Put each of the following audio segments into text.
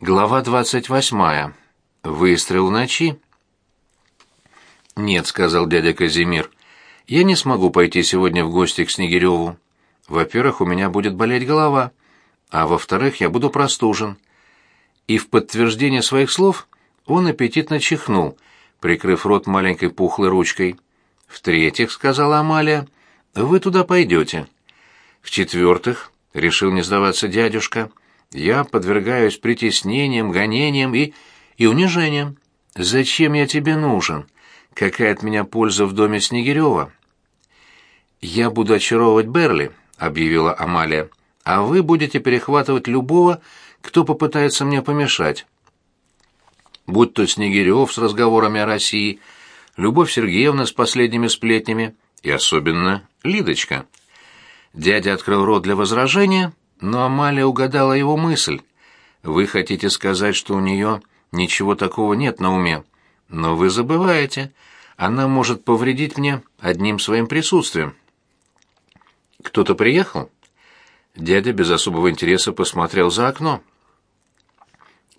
Глава двадцать восьмая. Выстрел в ночи. «Нет», — сказал дядя Казимир, — «я не смогу пойти сегодня в гости к Снегиреву. Во-первых, у меня будет болеть голова, а во-вторых, я буду простужен». И в подтверждение своих слов он аппетитно чихнул, прикрыв рот маленькой пухлой ручкой. «В-третьих», — сказала Амалия, — «вы туда пойдете». «В-четвертых», — решил не сдаваться дядюшка, — я подвергаюсь притеснениям, гонениям и... и унижениям. Зачем я тебе нужен? Какая от меня польза в доме Снегирева? Я буду очаровывать Берли, объявила Амалия, а вы будете перехватывать любого, кто попытается мне помешать. Будь то Снегирев с разговорами о России, Любовь Сергеевна с последними сплетнями и особенно Лидочка. Дядя открыл рот для возражения, но Амалия угадала его мысль. Вы хотите сказать, что у нее ничего такого нет на уме, но вы забываете. Она может повредить мне одним своим присутствием. Кто-то приехал? Дядя без особого интереса посмотрел за окно.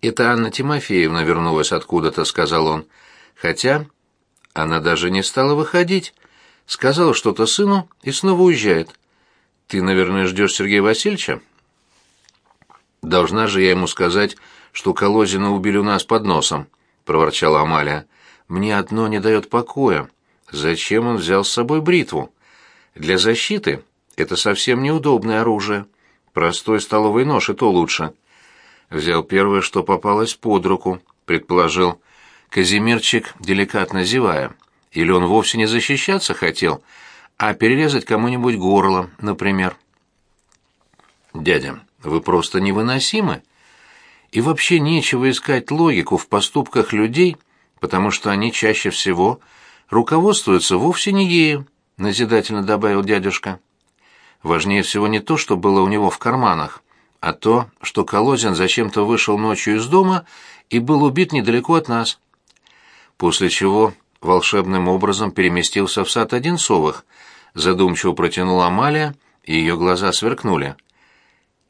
«Это Анна Тимофеевна вернулась откуда-то», — сказал он. «Хотя она даже не стала выходить. Сказала что-то сыну и снова уезжает. Ты, наверное, ждешь Сергея Васильевича?» Должна же я ему сказать, что Колозина убили у нас под носом, проворчала Амалия. Мне одно не дает покоя. Зачем он взял с собой бритву? Для защиты это совсем неудобное оружие. Простой столовый нож и то лучше. Взял первое, что попалось под руку, предположил Казимирчик, деликатно зевая. Или он вовсе не защищаться хотел, а перерезать кому-нибудь горло, например. Дядя, вы просто невыносимы. И вообще нечего искать логику в поступках людей, потому что они чаще всего руководствуются вовсе не ею, назидательно добавил дядюшка. Важнее всего не то, что было у него в карманах, а то, что Колозин зачем-то вышел ночью из дома и был убит недалеко от нас. После чего волшебным образом переместился в сад Одинцовых, задумчиво протянула Амалия, и ее глаза сверкнули.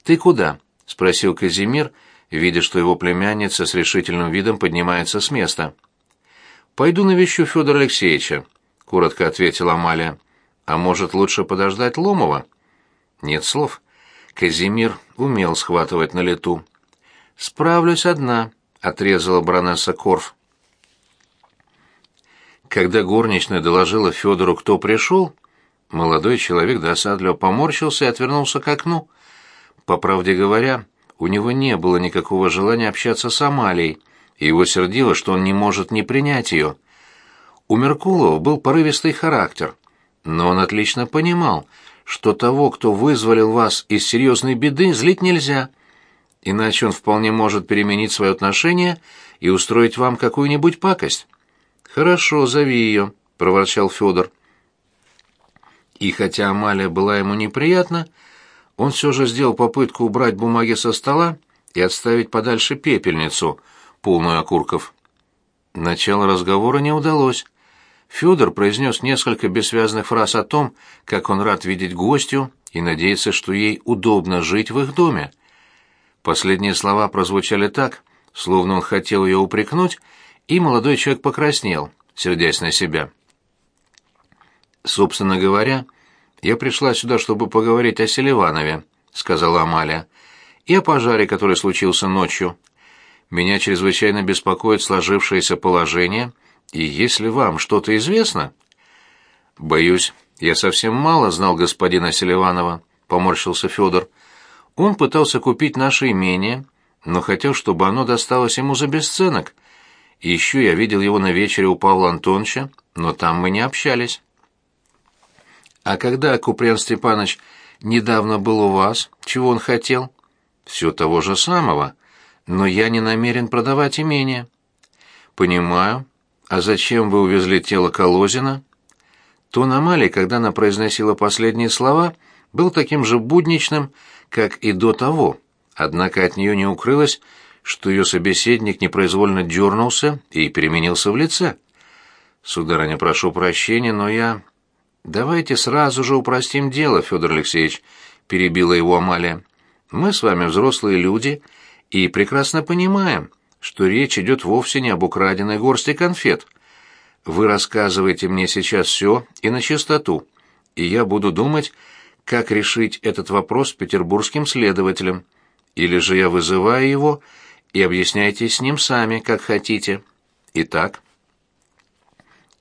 «Ты куда?» — спросил Казимир, видя, что его племянница с решительным видом поднимается с места. «Пойду навещу Федора Алексеевича», — коротко ответила Амалия. «А может, лучше подождать Ломова?» Нет слов. Казимир умел схватывать на лету. «Справлюсь одна», — отрезала баронесса Корф. Когда горничная доложила Федору, кто пришел, молодой человек досадливо поморщился и отвернулся к окну. По правде говоря, у него не было никакого желания общаться с Амалией, и его сердило, что он не может не принять ее. У Меркулова был порывистый характер, но он отлично понимал, что того, кто вызволил вас из серьезной беды, злить нельзя, иначе он вполне может переменить свое отношение и устроить вам какую-нибудь пакость. «Хорошо, зови ее», — проворчал Федор. И хотя Амалия была ему неприятна, он все же сделал попытку убрать бумаги со стола и отставить подальше пепельницу, полную окурков. Начало разговора не удалось. Федор произнес несколько бессвязных фраз о том, как он рад видеть гостью и надеется, что ей удобно жить в их доме. Последние слова прозвучали так, словно он хотел ее упрекнуть, и молодой человек покраснел, сердясь на себя. Собственно говоря, «Я пришла сюда, чтобы поговорить о Селиванове», — сказала Амалия, — «и о пожаре, который случился ночью. Меня чрезвычайно беспокоит сложившееся положение, и если вам что-то известно...» «Боюсь, я совсем мало знал господина Селиванова», — поморщился Федор. «Он пытался купить наше имение, но хотел, чтобы оно досталось ему за бесценок. Еще я видел его на вечере у Павла Антоновича, но там мы не общались». А когда Куприян Степанович недавно был у вас, чего он хотел? Все того же самого. Но я не намерен продавать имение. Понимаю. А зачем вы увезли тело Колозина? Тон Амалии, когда она произносила последние слова, был таким же будничным, как и до того. Однако от нее не укрылось, что ее собеседник непроизвольно дернулся и переменился в лице. «Сударыня, прошу прощения, но я «Давайте сразу же упростим дело, Федор Алексеевич», — перебила его Амалия. «Мы с вами взрослые люди, и прекрасно понимаем, что речь идет вовсе не об украденной горсти конфет. Вы рассказываете мне сейчас все и на чистоту, и я буду думать, как решить этот вопрос с петербургским следователем. Или же я вызываю его и объясняйте с ним сами, как хотите. Итак,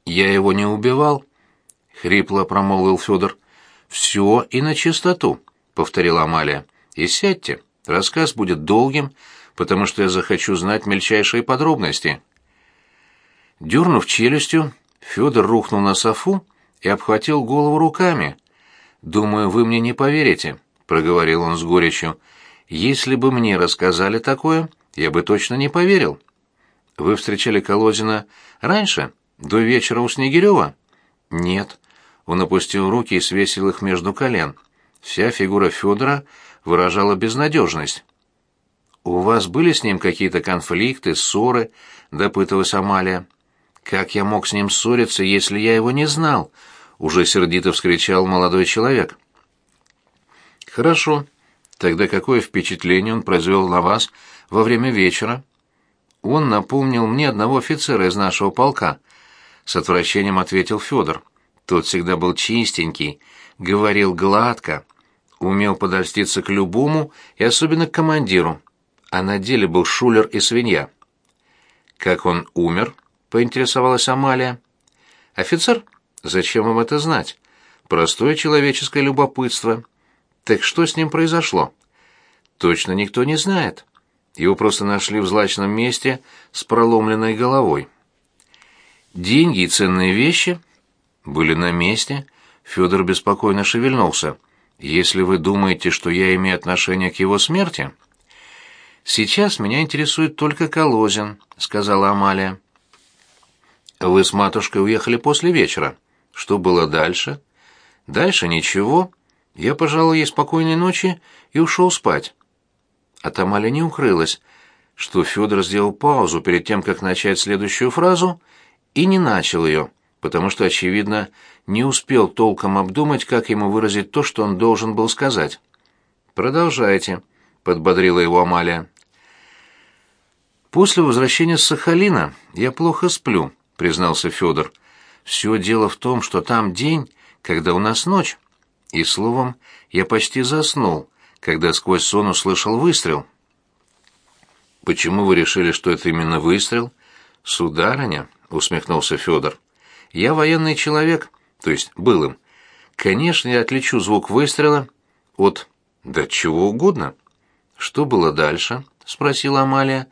я его не убивал, хрипло промолвил Федор. Все и на чистоту, повторила Амалия. И сядьте, рассказ будет долгим, потому что я захочу знать мельчайшие подробности. Дернув челюстью, Федор рухнул на софу и обхватил голову руками. «Думаю, вы мне не поверите», — проговорил он с горечью. «Если бы мне рассказали такое, я бы точно не поверил». «Вы встречали Колодина раньше, до вечера у Снегирева?» «Нет». Он опустил руки и свесил их между колен. Вся фигура Федора выражала безнадежность. «У вас были с ним какие-то конфликты, ссоры?» — допытывалась Амалия. «Как я мог с ним ссориться, если я его не знал?» — уже сердито вскричал молодой человек. «Хорошо. Тогда какое впечатление он произвел на вас во время вечера?» «Он напомнил мне одного офицера из нашего полка», — с отвращением ответил Федор. Тот всегда был чистенький, говорил гладко, умел подольститься к любому и особенно к командиру, а на деле был шулер и свинья. «Как он умер?» — поинтересовалась Амалия. «Офицер? Зачем вам это знать? Простое человеческое любопытство. Так что с ним произошло?» «Точно никто не знает. Его просто нашли в злачном месте с проломленной головой». «Деньги и ценные вещи?» «Были на месте». Федор беспокойно шевельнулся. «Если вы думаете, что я имею отношение к его смерти...» «Сейчас меня интересует только Колозин», — сказала Амалия. «Вы с матушкой уехали после вечера. Что было дальше?» «Дальше ничего. Я пожелал ей спокойной ночи и ушел спать». От Амалии не укрылась, что Федор сделал паузу перед тем, как начать следующую фразу, и не начал ее, потому что, очевидно, не успел толком обдумать, как ему выразить то, что он должен был сказать. «Продолжайте», — подбодрила его Амалия. После возвращения с Сахалина я плохо сплю, признался Федор. Все дело в том, что там день, когда у нас ночь. И словом, я почти заснул, когда сквозь сон услышал выстрел. Почему вы решили, что это именно выстрел? Сударыня, усмехнулся Федор. Я военный человек, то есть был им. Конечно, я отличу звук выстрела от да чего угодно. Что было дальше? спросила Амалия.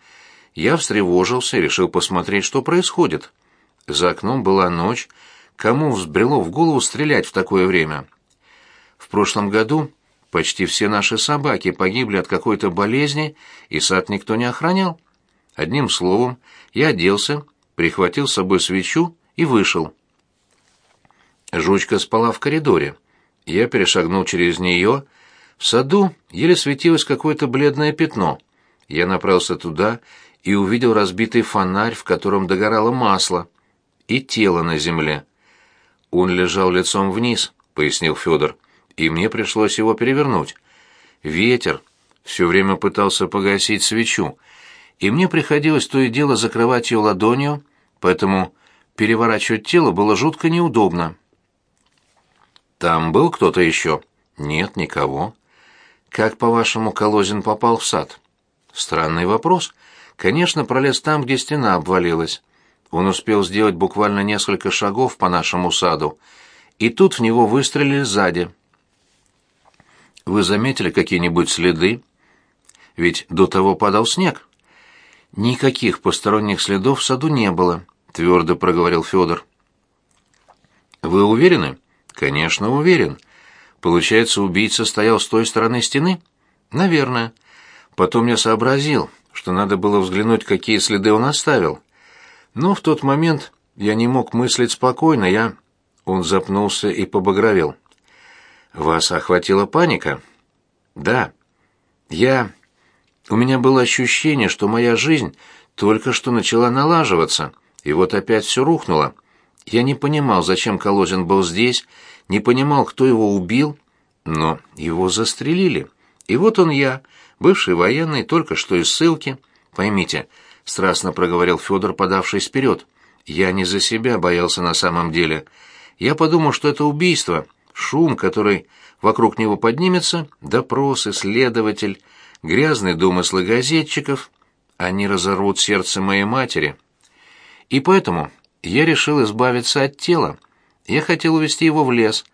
Я встревожился и решил посмотреть, что происходит. За окном была ночь. Кому взбрело в голову стрелять в такое время? В прошлом году почти все наши собаки погибли от какой-то болезни, и сад никто не охранял. Одним словом, я оделся, прихватил с собой свечу и вышел. Жучка спала в коридоре. Я перешагнул через нее. В саду еле светилось какое-то бледное пятно. Я направился туда и увидел разбитый фонарь, в котором догорало масло, и тело на земле. Он лежал лицом вниз, пояснил Федор, и мне пришлось его перевернуть. Ветер все время пытался погасить свечу, и мне приходилось то и дело закрывать ее ладонью, поэтому переворачивать тело было жутко неудобно. Там был кто-то еще? Нет, никого. Как, по-вашему, Колозин попал в сад? Странный вопрос. Конечно, пролез там, где стена обвалилась. Он успел сделать буквально несколько шагов по нашему саду, и тут в него выстрелили сзади. Вы заметили какие-нибудь следы? Ведь до того падал снег. Никаких посторонних следов в саду не было, твердо проговорил Федор. Вы уверены? Конечно, уверен. Получается, убийца стоял с той стороны стены? Наверное. Потом я сообразил, что надо было взглянуть, какие следы он оставил. Но в тот момент я не мог мыслить спокойно, я... Он запнулся и побагровел. «Вас охватила паника?» «Да. Я... У меня было ощущение, что моя жизнь только что начала налаживаться, и вот опять все рухнуло. Я не понимал, зачем Колозин был здесь, не понимал, кто его убил, но его застрелили. И вот он я, бывший военный, только что из ссылки. Поймите, страстно проговорил Федор, подавшись вперед. Я не за себя боялся на самом деле. Я подумал, что это убийство, шум, который вокруг него поднимется, допросы, следователь, грязные домыслы газетчиков. Они разорвут сердце моей матери. И поэтому я решил избавиться от тела. Я хотел увезти его в лес,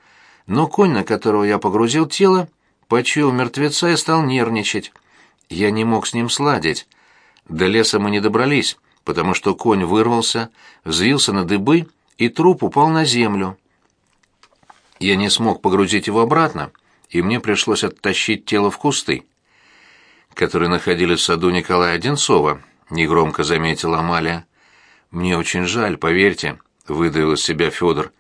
но конь, на которого я погрузил тело, почуял мертвеца и стал нервничать. Я не мог с ним сладить. До леса мы не добрались, потому что конь вырвался, взвился на дыбы, и труп упал на землю. Я не смог погрузить его обратно, и мне пришлось оттащить тело в кусты, которые находились в саду Николая Одинцова, негромко заметила Амалия. Мне очень жаль, поверьте, выдавил из себя Федор.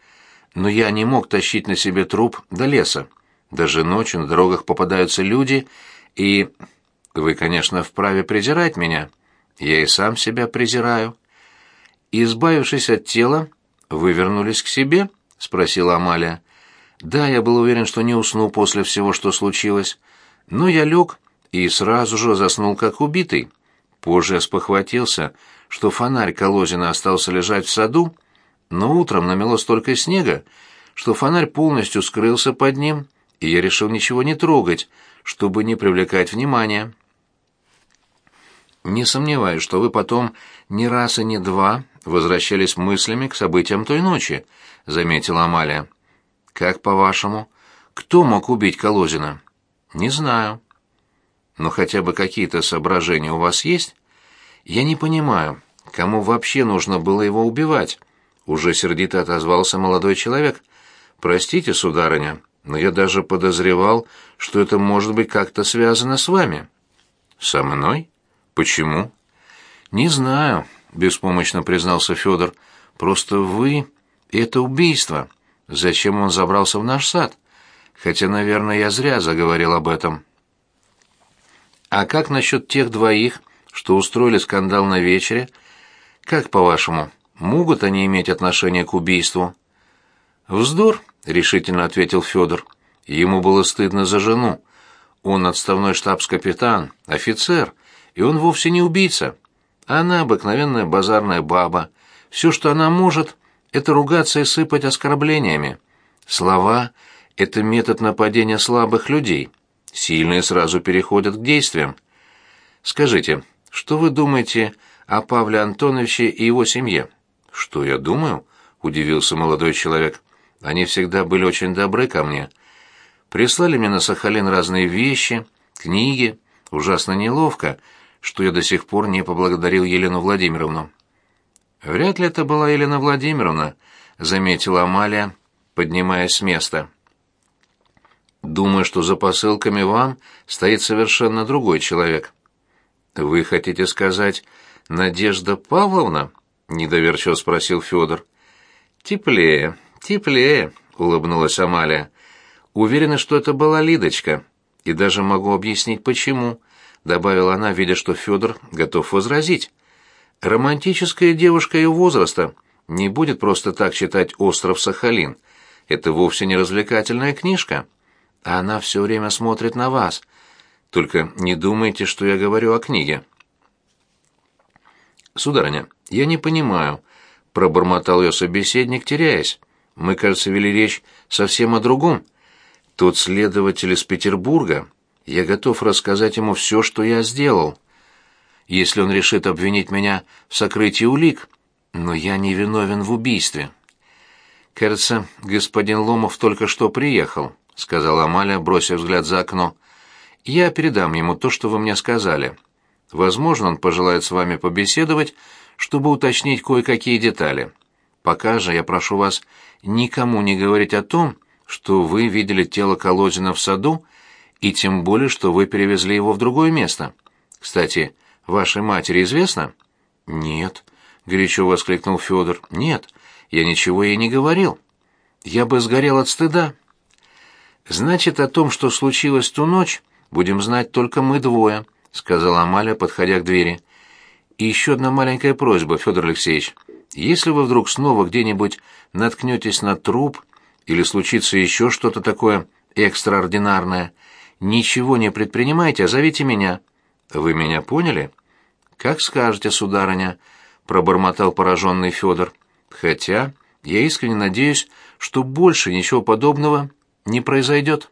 Но я не мог тащить на себе труп до леса. Даже ночью на дорогах попадаются люди, и... Вы, конечно, вправе презирать меня. Я и сам себя презираю. Избавившись от тела, вы вернулись к себе? спросила Амалия. Да, я был уверен, что не усну после всего, что случилось. Но я лег и сразу же заснул как убитый. Позже я спохватился, что фонарь Колозина остался лежать в саду, но утром намело столько снега, что фонарь полностью скрылся под ним, и я решил ничего не трогать, чтобы не привлекать внимания. Не сомневаюсь, что вы потом ни раз и ни два возвращались мыслями к событиям той ночи, заметила Амалия. Как по-вашему, кто мог убить Колозина? Не знаю. Но хотя бы какие-то соображения у вас есть? Я не понимаю, кому вообще нужно было его убивать? Уже сердито отозвался молодой человек. Простите, сударыня, но я даже подозревал, что это может быть как-то связано с вами. Со мной? Почему? Не знаю, беспомощно признался Федор. Просто вы это убийство. Зачем он забрался в наш сад? Хотя, наверное, я зря заговорил об этом. А как насчет тех двоих, что устроили скандал на вечере? Как, по-вашему, могут они иметь отношение к убийству? Вздор, решительно ответил Федор. Ему было стыдно за жену. Он отставной штабс-капитан, офицер, и он вовсе не убийца. Она обыкновенная базарная баба. Все, что она может, это ругаться и сыпать оскорблениями. Слова — это метод нападения слабых людей. Сильные сразу переходят к действиям. Скажите, что вы думаете о Павле Антоновиче и его семье? Что я думаю? удивился молодой человек. Они всегда были очень добры ко мне. Прислали мне на Сахалин разные вещи, книги. Ужасно неловко, что я до сих пор не поблагодарил Елену Владимировну. Вряд ли это была Елена Владимировна, заметила Амалия, поднимаясь с места. Думаю, что за посылками вам стоит совершенно другой человек. Вы хотите сказать Надежда Павловна? недоверчиво спросил Федор. Теплее, теплее, улыбнулась Амалия. Уверена, что это была Лидочка, и даже могу объяснить почему добавила она, видя, что Федор готов возразить. Романтическая девушка ее возраста не будет просто так читать «Остров Сахалин». Это вовсе не развлекательная книжка. А она все время смотрит на вас. Только не думайте, что я говорю о книге. Сударыня, я не понимаю, пробормотал ее собеседник, теряясь. Мы, кажется, вели речь совсем о другом. Тот следователь из Петербурга я готов рассказать ему все, что я сделал, если он решит обвинить меня в сокрытии улик, но я не виновен в убийстве. Кажется, господин Ломов только что приехал, сказала Амалия, бросив взгляд за окно. Я передам ему то, что вы мне сказали. Возможно, он пожелает с вами побеседовать, чтобы уточнить кое-какие детали. Пока же я прошу вас никому не говорить о том, что вы видели тело Колодина в саду и тем более, что вы перевезли его в другое место. Кстати, вашей матери известно? Нет, горячо воскликнул Федор. Нет, я ничего ей не говорил. Я бы сгорел от стыда. Значит, о том, что случилось ту ночь, будем знать только мы двое, сказала Амалия, подходя к двери. И еще одна маленькая просьба, Федор Алексеевич. Если вы вдруг снова где-нибудь наткнетесь на труп или случится еще что-то такое экстраординарное, Ничего не предпринимайте, а зовите меня. Вы меня поняли? Как скажете, сударыня, пробормотал пораженный Федор. Хотя я искренне надеюсь, что больше ничего подобного не произойдет.